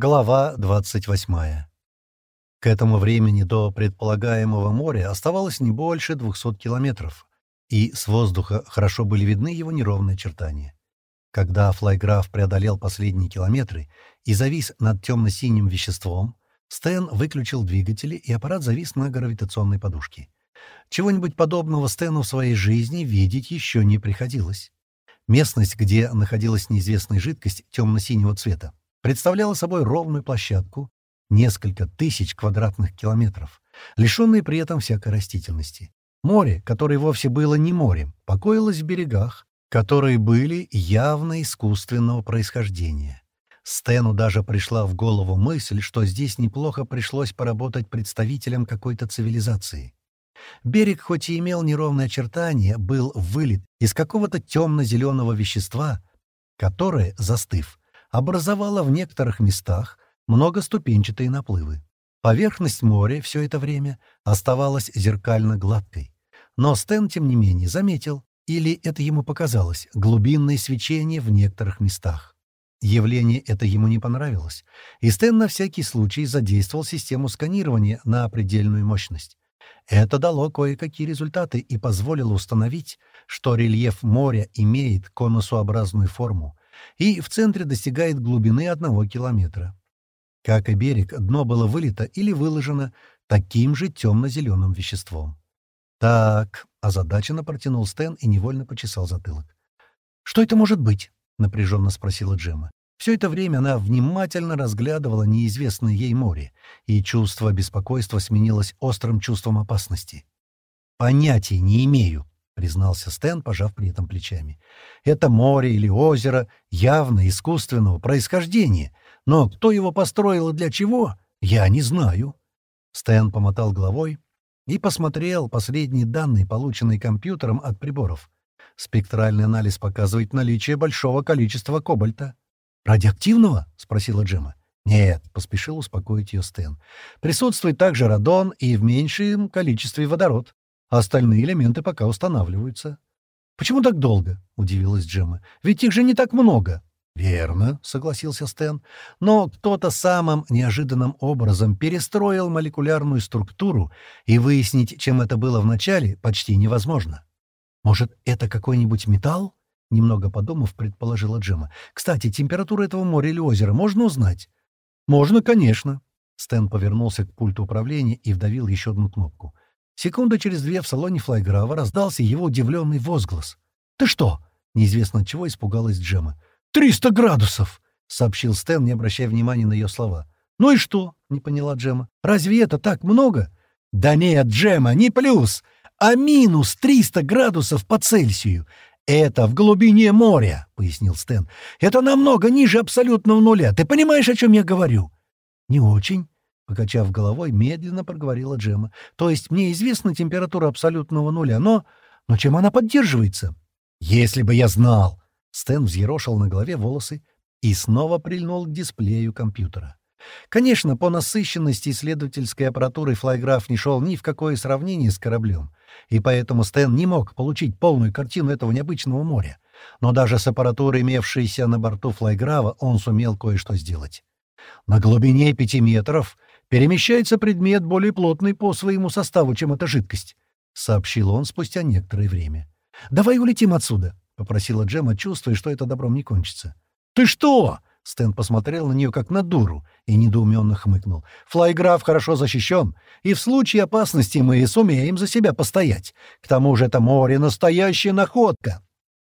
Глава 28. К этому времени до предполагаемого моря оставалось не больше 200 километров, и с воздуха хорошо были видны его неровные очертания. Когда флайграф преодолел последние километры и завис над темно-синим веществом, Стэн выключил двигатели, и аппарат завис на гравитационной подушке. Чего-нибудь подобного Стэну в своей жизни видеть еще не приходилось. Местность, где находилась неизвестная жидкость темно-синего цвета, представляла собой ровную площадку, несколько тысяч квадратных километров, лишенные при этом всякой растительности. Море, которое вовсе было не морем, покоилось в берегах, которые были явно искусственного происхождения. Стэну даже пришла в голову мысль, что здесь неплохо пришлось поработать представителям какой-то цивилизации. Берег, хоть и имел неровные очертания, был вылит из какого-то темно-зеленого вещества, которое, застыв, образовала в некоторых местах многоступенчатые наплывы. Поверхность моря все это время оставалась зеркально гладкой. Но Стэн, тем не менее, заметил, или это ему показалось, глубинное свечение в некоторых местах. Явление это ему не понравилось, и Стэн на всякий случай задействовал систему сканирования на предельную мощность. Это дало кое-какие результаты и позволило установить, что рельеф моря имеет конусообразную форму, и в центре достигает глубины одного километра. Как и берег, дно было вылито или выложено таким же темно-зеленым веществом. «Так», — озадаченно протянул Стэн и невольно почесал затылок. «Что это может быть?» — напряженно спросила Джема. Все это время она внимательно разглядывала неизвестное ей море, и чувство беспокойства сменилось острым чувством опасности. «Понятия не имею», признался Стэн, пожав при этом плечами. «Это море или озеро явно искусственного происхождения, но кто его построил и для чего, я не знаю». Стэн помотал головой и посмотрел последние данные, полученные компьютером от приборов. Спектральный анализ показывает наличие большого количества кобальта. «Радиоактивного?» — спросила Джема. «Нет», — поспешил успокоить ее Стэн. «Присутствует также радон и в меньшем количестве водород а остальные элементы пока устанавливаются. «Почему так долго?» — удивилась Джемма. «Ведь их же не так много». «Верно», — согласился Стэн. «Но кто-то самым неожиданным образом перестроил молекулярную структуру, и выяснить, чем это было вначале, почти невозможно». «Может, это какой-нибудь металл?» — немного подумав, предположила Джемма. «Кстати, температуру этого моря или озера можно узнать?» «Можно, конечно». Стэн повернулся к пульту управления и вдавил еще одну кнопку. Секунда через две в салоне флайграва раздался его удивленный возглас. «Ты что?» — неизвестно чего испугалась Джема. «Триста градусов!» — сообщил Стэн, не обращая внимания на ее слова. «Ну и что?» — не поняла Джема. «Разве это так много?» «Да нет, Джема, не плюс, а минус триста градусов по Цельсию. «Это в глубине моря», — пояснил Стэн. «Это намного ниже абсолютного нуля. Ты понимаешь, о чем я говорю?» «Не очень», Покачав головой, медленно проговорила Джема. «То есть мне известна температура абсолютного нуля, но... Но чем она поддерживается?» «Если бы я знал!» Стэн взъерошил на голове волосы и снова прильнул к дисплею компьютера. Конечно, по насыщенности исследовательской аппаратуры флайграф не шел ни в какое сравнение с кораблем, и поэтому Стэн не мог получить полную картину этого необычного моря. Но даже с аппаратурой, имевшейся на борту флайграва, он сумел кое-что сделать. На глубине пяти метров перемещается предмет более плотный по своему составу, чем эта жидкость», — сообщил он спустя некоторое время. «Давай улетим отсюда», — попросила Джема, чувствуя, что это добром не кончится. «Ты что?» — Стэн посмотрел на нее как на дуру и недоуменно хмыкнул. «Флайграф хорошо защищен, и в случае опасности мы сумеем за себя постоять. К тому же это море — настоящая находка».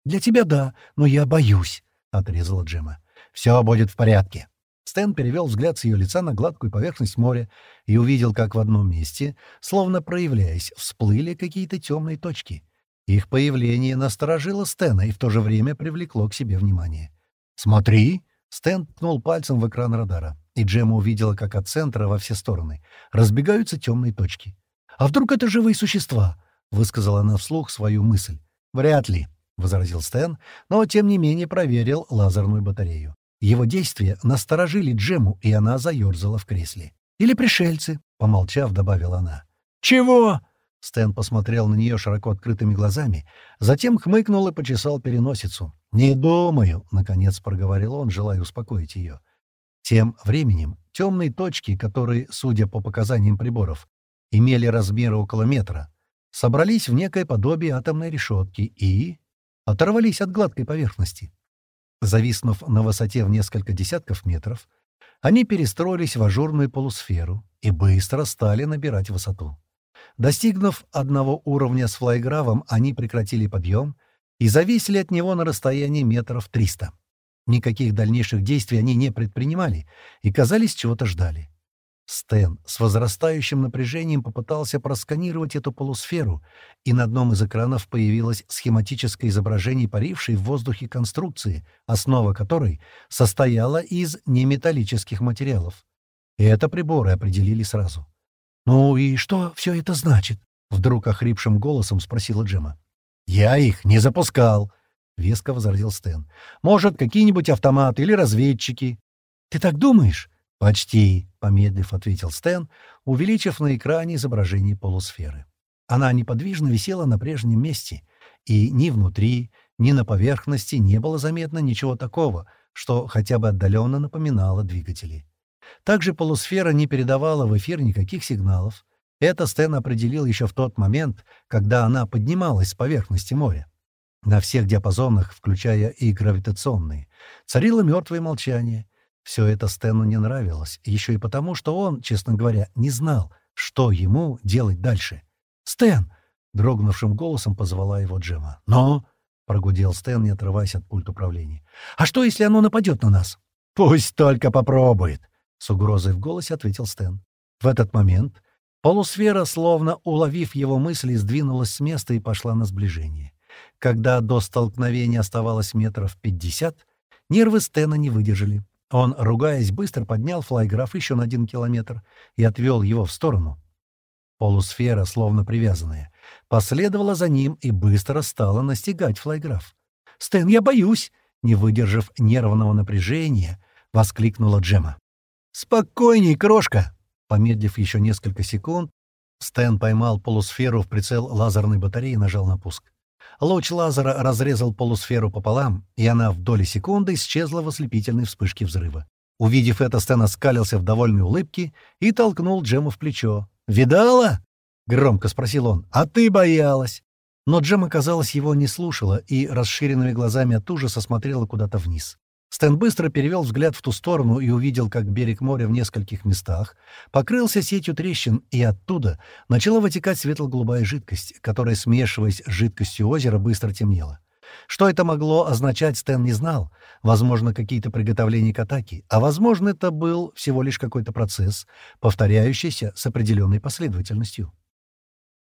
«Для тебя да, но я боюсь», — отрезала Джема. «Все будет в порядке», Стэн перевел взгляд с ее лица на гладкую поверхность моря и увидел, как в одном месте, словно проявляясь, всплыли какие-то темные точки. Их появление насторожило Стэна и в то же время привлекло к себе внимание. «Смотри!» — Стэн ткнул пальцем в экран радара, и Джема увидела, как от центра во все стороны разбегаются темные точки. «А вдруг это живые существа?» — высказала она вслух свою мысль. «Вряд ли», — возразил Стэн, но, тем не менее, проверил лазерную батарею. Его действия насторожили Джему, и она заерзала в кресле. «Или пришельцы», — помолчав, добавила она. «Чего?» Стэн посмотрел на нее широко открытыми глазами, затем хмыкнул и почесал переносицу. «Не думаю», — наконец проговорил он, желая успокоить ее. Тем временем темные точки, которые, судя по показаниям приборов, имели размеры около метра, собрались в некое подобие атомной решетки и оторвались от гладкой поверхности. Зависнув на высоте в несколько десятков метров, они перестроились в ажурную полусферу и быстро стали набирать высоту. Достигнув одного уровня с флайгравом, они прекратили подъем и зависели от него на расстоянии метров 300. Никаких дальнейших действий они не предпринимали и, казались, чего-то ждали. Стэн с возрастающим напряжением попытался просканировать эту полусферу, и на одном из экранов появилось схематическое изображение парившей в воздухе конструкции, основа которой состояла из неметаллических материалов. И это приборы определили сразу. «Ну и что все это значит?» — вдруг охрипшим голосом спросила Джема. «Я их не запускал», — веско возразил Стэн. «Может, какие-нибудь автоматы или разведчики?» «Ты так думаешь?» «Почти», — помедлив ответил Стэн, увеличив на экране изображение полусферы. Она неподвижно висела на прежнем месте, и ни внутри, ни на поверхности не было заметно ничего такого, что хотя бы отдаленно напоминало двигатели. Также полусфера не передавала в эфир никаких сигналов. Это Стэн определил еще в тот момент, когда она поднималась с поверхности моря. На всех диапазонах, включая и гравитационные, царило мертвое молчание — все это Стэну не нравилось, еще и потому, что он, честно говоря, не знал, что ему делать дальше. «Стэн!» — дрогнувшим голосом позвала его Джема. «Но!» — прогудел Стэн, не отрываясь от пульта управления. «А что, если оно нападет на нас?» «Пусть только попробует!» — с угрозой в голосе ответил Стэн. В этот момент полусфера, словно уловив его мысли, сдвинулась с места и пошла на сближение. Когда до столкновения оставалось метров пятьдесят, нервы Стэна не выдержали. Он, ругаясь, быстро поднял флайграф еще на один километр и отвел его в сторону. Полусфера, словно привязанная, последовала за ним и быстро стала настигать флайграф. «Стэн, я боюсь!» — не выдержав нервного напряжения, воскликнула Джема. «Спокойней, крошка!» Помедлив еще несколько секунд, Стэн поймал полусферу в прицел лазерной батареи и нажал на пуск. Луч лазера разрезал полусферу пополам, и она в доли секунды исчезла в ослепительной вспышке взрыва. Увидев это, Стэн оскалился в довольной улыбке и толкнул Джему в плечо. «Видала?» — громко спросил он. «А ты боялась!» Но Джема, казалось, его не слушала и расширенными глазами от ужаса смотрела куда-то вниз. Стэн быстро перевел взгляд в ту сторону и увидел, как берег моря в нескольких местах покрылся сетью трещин, и оттуда начала вытекать светло-голубая жидкость, которая, смешиваясь с жидкостью озера, быстро темнела. Что это могло означать, Стэн не знал. Возможно, какие-то приготовления к атаке, а возможно, это был всего лишь какой-то процесс, повторяющийся с определенной последовательностью.